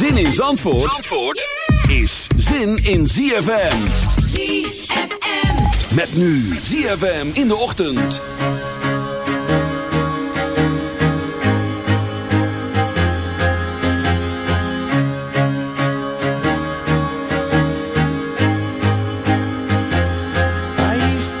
Zin in Zandvoort, Zandvoort is zin in ZFM. ZFM. Met nu ZFM in de ochtend. I used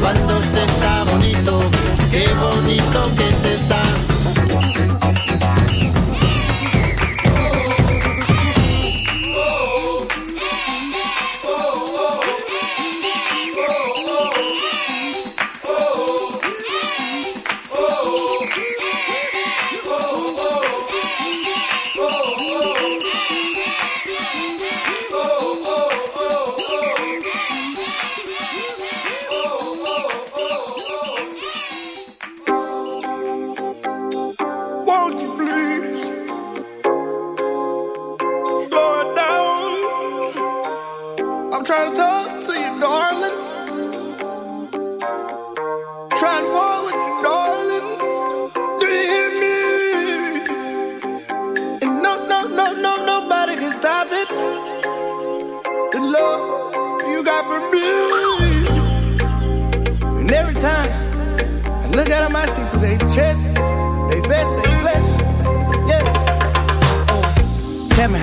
Cuando se está bonito, qué bonito que se está.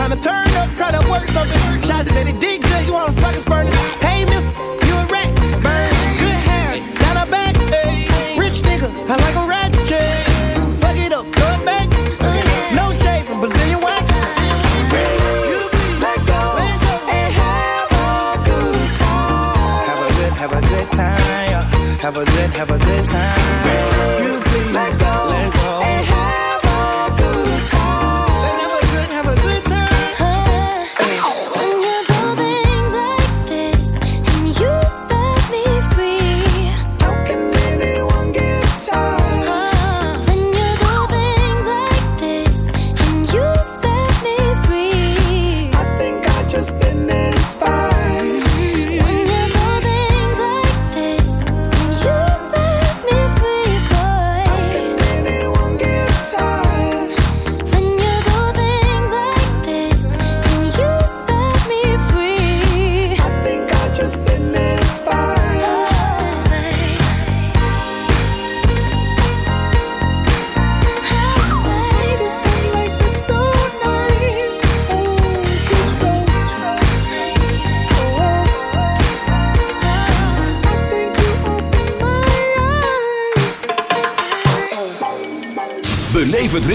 I'm just trying to turn up, try to work something. Shots said it did good, you wanna fucking furnace. Hey, mister, you a rat. Burn, good hair, down her back. Hey, rich nigga, I like a rat chain. Fuck it up, throw it back. No shade from Brazilian wax. Let go and have a good time. Have a good, have a good time. Have a good, have a good time. Let go, let go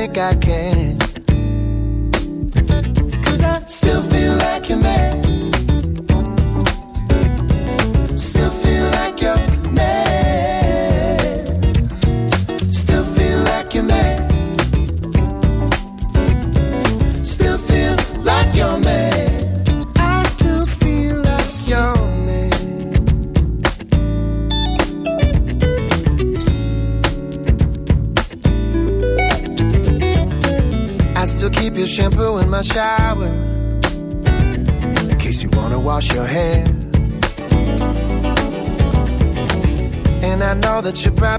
think I can. Cause I still feel like you're mad.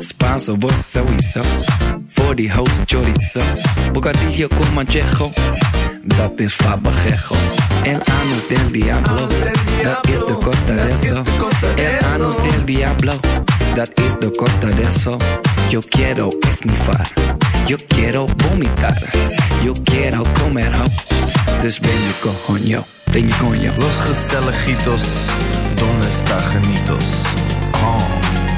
Spanso, vos sowieso. Voor die host chorizo. Bocadillo con manchejo. Dat is fabajejo. El anus del diablo. Dat is de costa de eso. El anus del diablo. Dat is de costa de eso. Yo quiero esnifar. Yo quiero vomitar. Yo quiero comer. Dus ben je coño. Ben coño. Los gezelligitos, donde está genitos? Oh.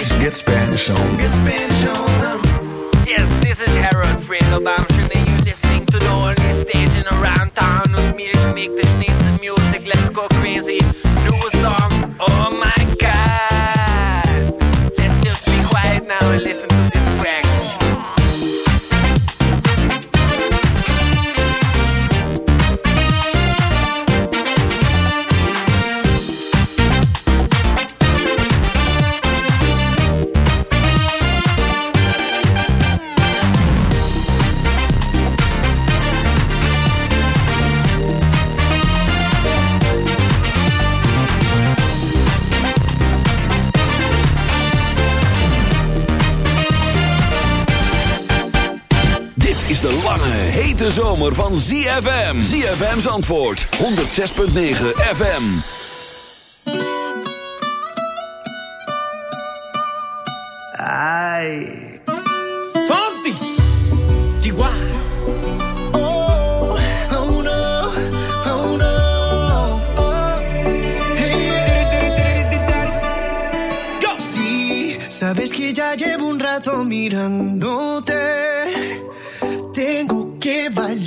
Get Spanish. Get Spanish on. Get Spanish on. 'em. Yes, this is Harold Fredo Bamshin and you're listening to the only station around town with me to make the sneeze of music. Let's go crazy. New song. Oh my zomer van ZFM. ZFM's antwoord 106.9 FM. Ai. Oh, oh oh go Chihuahua. Sabes que ya llevo un rato mirándote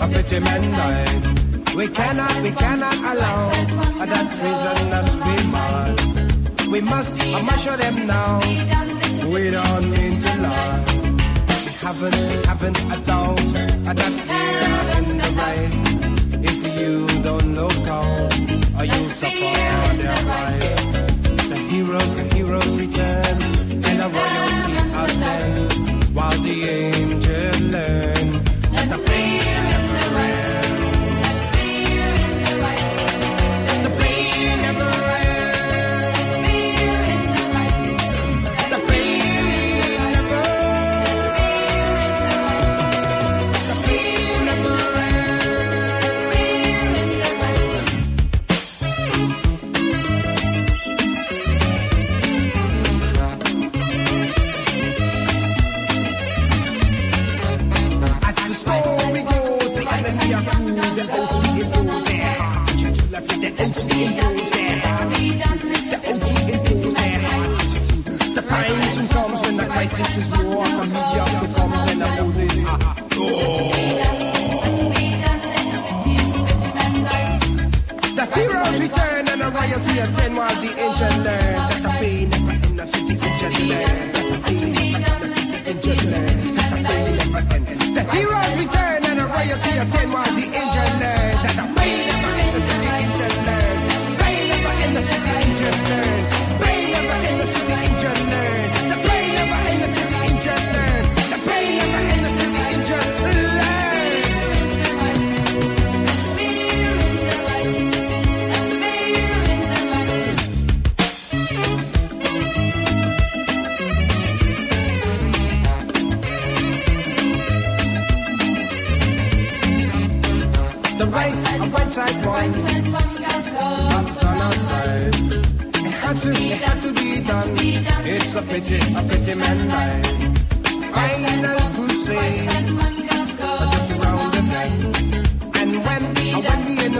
A pretty man died. We cannot, we cannot allow that treason that we. We must, I must show them now. We don't mean to lie. We haven't, we haven't a doubt that we are in the right. If you don't look out, are you suffer their right. The heroes, the heroes return.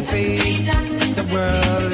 Face the world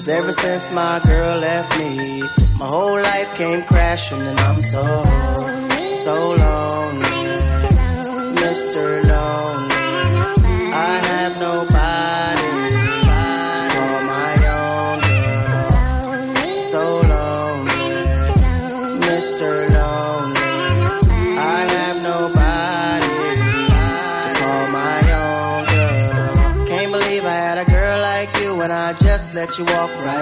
Cause ever since my girl left me, my whole life came crashing and I'm so, so lonely. Mr. Lonely. I have nobody. Mr. Lonely. I have nobody to call my own. Can't believe I had a girl like you I just let you walk